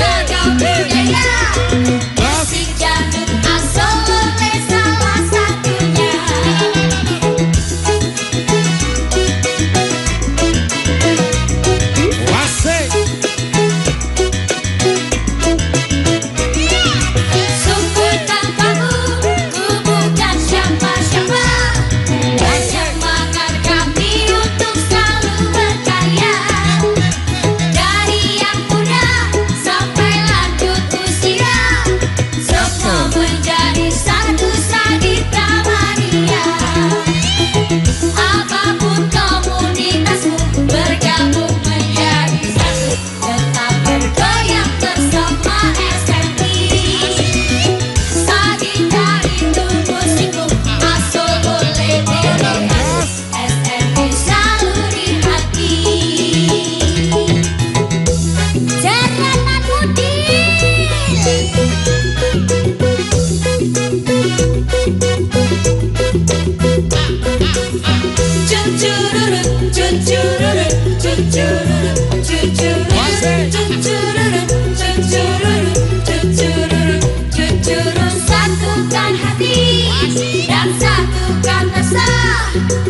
cha cha, yeah yeah. Ah!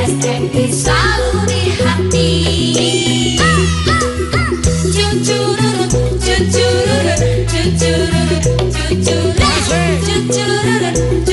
selalu di hati. Cucururut, cucururut, cucururut, cucururut, cucururut,